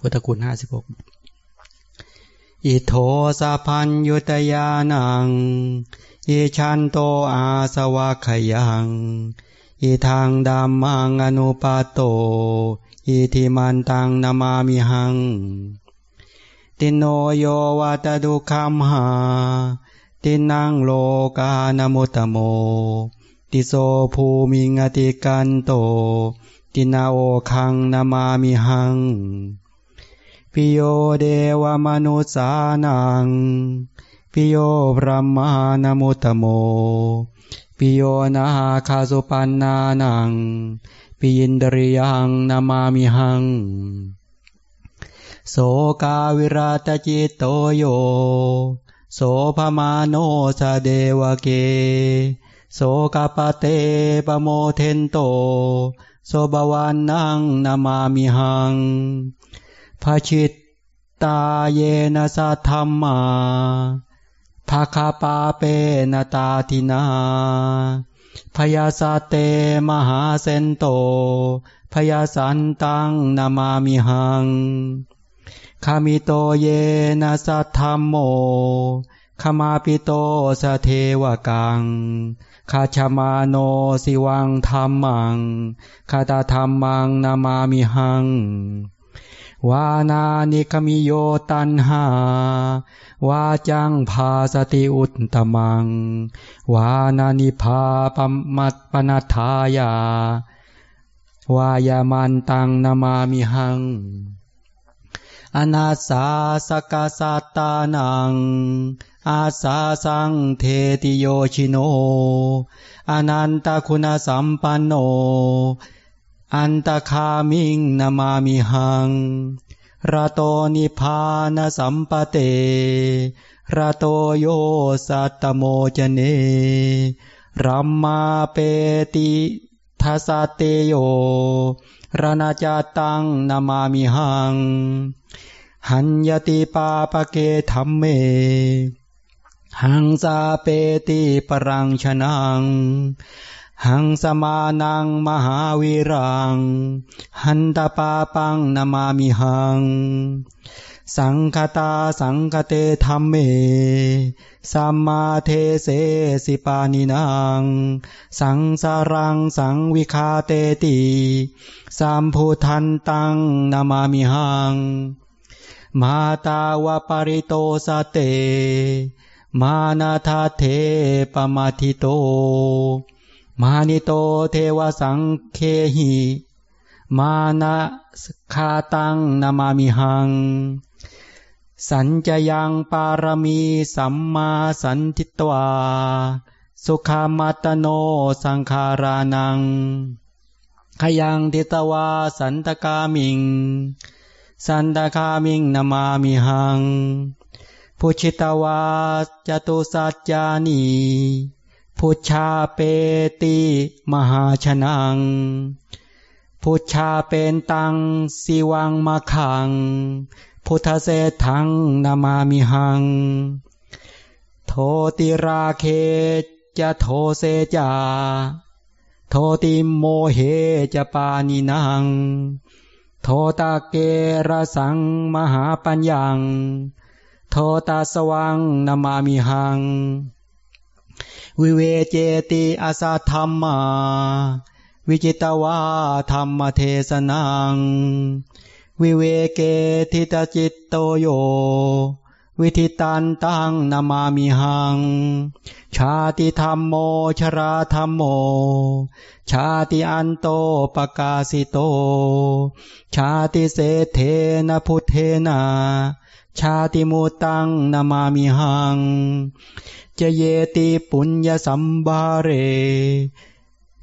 พุทธคุณห้าสิบหกอิโทสะพันยุตยานังอิชันโตอาสวะขยังอิทางดัมมังอนุปาโตอิทิมันตังนามามิหัง ติโนโยวัตดุคัมหา ตินังโลกานมุตโม ติโสภูมิงติกันโต ติณณะโอฆังนะมามิหัง ปิโยเทวะมะนุสสานังปิโยพรหมานะมุตตะโมปิโยนาคะสุปัณณานังปิณินทริยังนะมามิหัง โสกาวิรัตตะจิตโตโย โสภะมาโน สะเทวะเก โสกัปปัตเต ปะโมเทนโต โสภะวัณณังนะมามิหัง ภัชชิตาเยนะสัทธัมมาภัคคะปาเปนะ ตาทินา ภะยะสัตเต ปะหาเสนโต ภะยะสันตังนะมามิหังคะมิโตเยนะสัทธัมโมขมาปิโตสเทวกังคาชมาโนสิวังธรรมังคาตาธรรมังนามามิหัง วานานิคมิโยตันหาวาจังพาสติอุตตมัง วานานิพาปมัตปนัทายาวายามันตังนามามิหัง อนาสาสกาสตานัง อาสาสังเทติโยชิโน อนันตคุณสัมปันโน อันตคามิงนามามิหังระโตนิพานสัมปเตระโตโยสัตโมจเนรัมมาเปติทัสเตโยรณาจตังนามามิหัง หันยติปาปเกธรรมเม หังซาเปติปรังชนัง หังสมานังมหาวิรัง หันตปาปังนามามิหัง สังคตาสังคเตธรรมเม สัมมาเทเสสิปานินางสังสารังสังวิคาเตติสัมภูทันตังนามามิหัง มาตาวปริโตสเต มานาทาเทปมาทิโต มานิโตเทวสังเคหิมานะคาตังนามามิหัง สัญจยังปารมีสัมมาสันทิตวา สุขามัตโนสังขารานัง ขยังทิตวาสันตกามิง สันตกามิงนามามิหัง พุชิตวาจตุสัจจานี พุชชาเปติมหาชนัง พุชชาเป็นตังสิวังมาขัง พุทธเสถังนามามิหัง โทติราเคจะโทเสจา โทติโมเหจะปานินัง โทตาเกระสังมหาปัญญัง โทตาสวังนามามิหัง วิเวเจติอาสาธรรมา วิจิตวาธรรมเทศนัง วิเวเกทิตจิตโตโย วิธิตันตังนามามิหัง ชาติธรรมโมชราธรรมโม ชาติอันโตปกาสิโต ชาติเศเทนะพุทเทนา ชาติมูตังนามามิหัง จะเยติปุญญสัมบาเร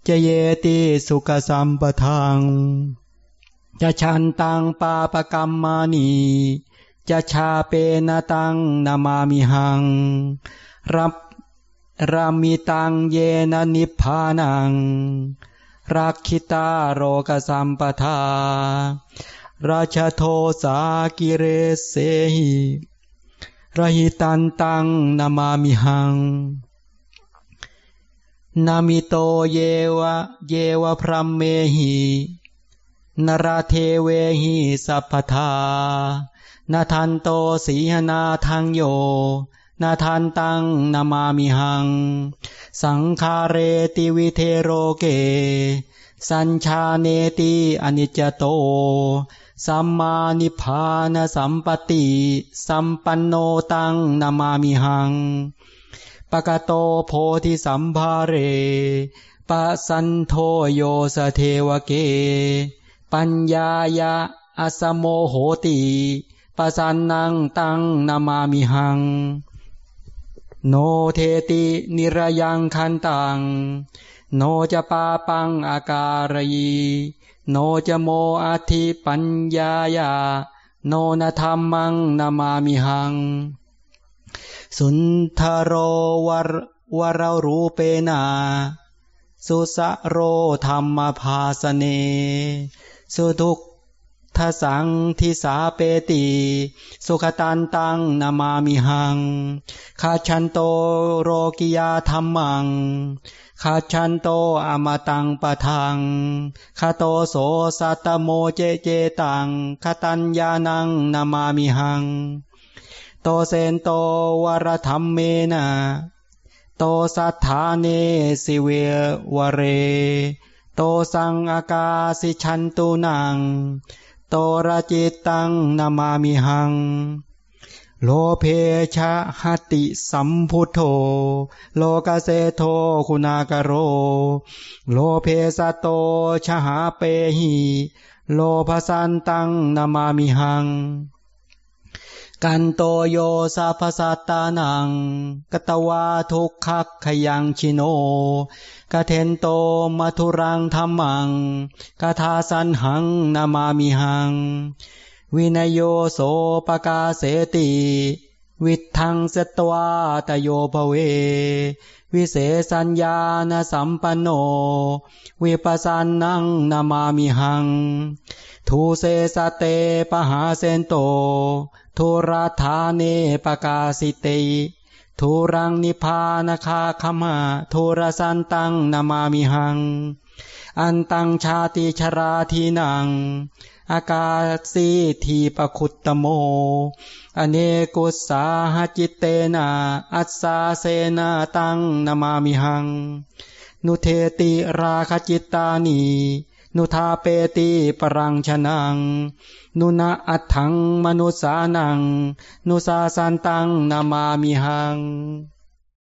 จะเยติสุขสัมปทัง จะชันตังปาปกรรมมานีจะชาเปนตังนามามิหัง รับรามิตังเยนนิพพานัง รักขิตาโรกสัมปทา ราชโทสากิเรเสหิระหิตันตังนามามิหัง นามิโตเยวะเยวะพระเมหินราเทเวหิสัพพทานาทันโตสีหนาทังโย นาทันตังนามามิหัง สังคาเรติวิเทโรเก สัญชาเนติอนิจจโต สัมมานิพานสัมปติ สัมปันโนตังนามามิหังปะกะโตโพธิสัมภาเรปะสันโทโยสเทวเก ปัญญายาอสโมโหติปะสันนังตังนามามิหัง โนเทตินิรยังคันตัง โนจะปาปังอาการยีโนจะโมอาทิปัญญายา โนนธรรมังนามามิหัง สุนทโรวรวรรูเปนา สุสะโรธรรมภาสเน สุทุก ทสังทิสาเปติ สุขตันตังนามามิหังคาชันโตโรกิยาธรรมังคาชันโตอมตังปะทังคาโตโสสัตโมเจเจตังคตัญญานังนามามิหัง โตเซนโตวรธรรมเมนะโตสัทธาเนสิเววเร โตสังอากาสิชันตุนัง โตระจิตตังนามามิหัง โลเพชะหติสัมพุทโธ โลกเสโทคุณากโร โลเพสโตชหาเปหิโลภสันตังนามามิหัง กันโตโยสาพสัตตานังกตวาทุกขักขยังชิโนกะเทนโตมัทุรังธรรมังกะทาสันหังนามามิหัง วินโยโสปกาเสติ วิทังเสตวาตโยภเว วิเศสัญญาณสัมปันโน วิปัสสันนังนามามิหัง ทูเสสเตปหาเซนโตทุราธาเนปกาสิเตทุรังนิพานคาขมาทุรสันตังนามามิหัง อันตังชาติชราทีนัง อากาสีทีปคุตตโม อเนกุสาหจิตเตนาอัสสาเสนาตังนามามิหัง นุเทติราคจิตตานี นุทาเปติปรังชนัง นุนาอัตถังมนุสานัง นุสาสันตังนามามิหัง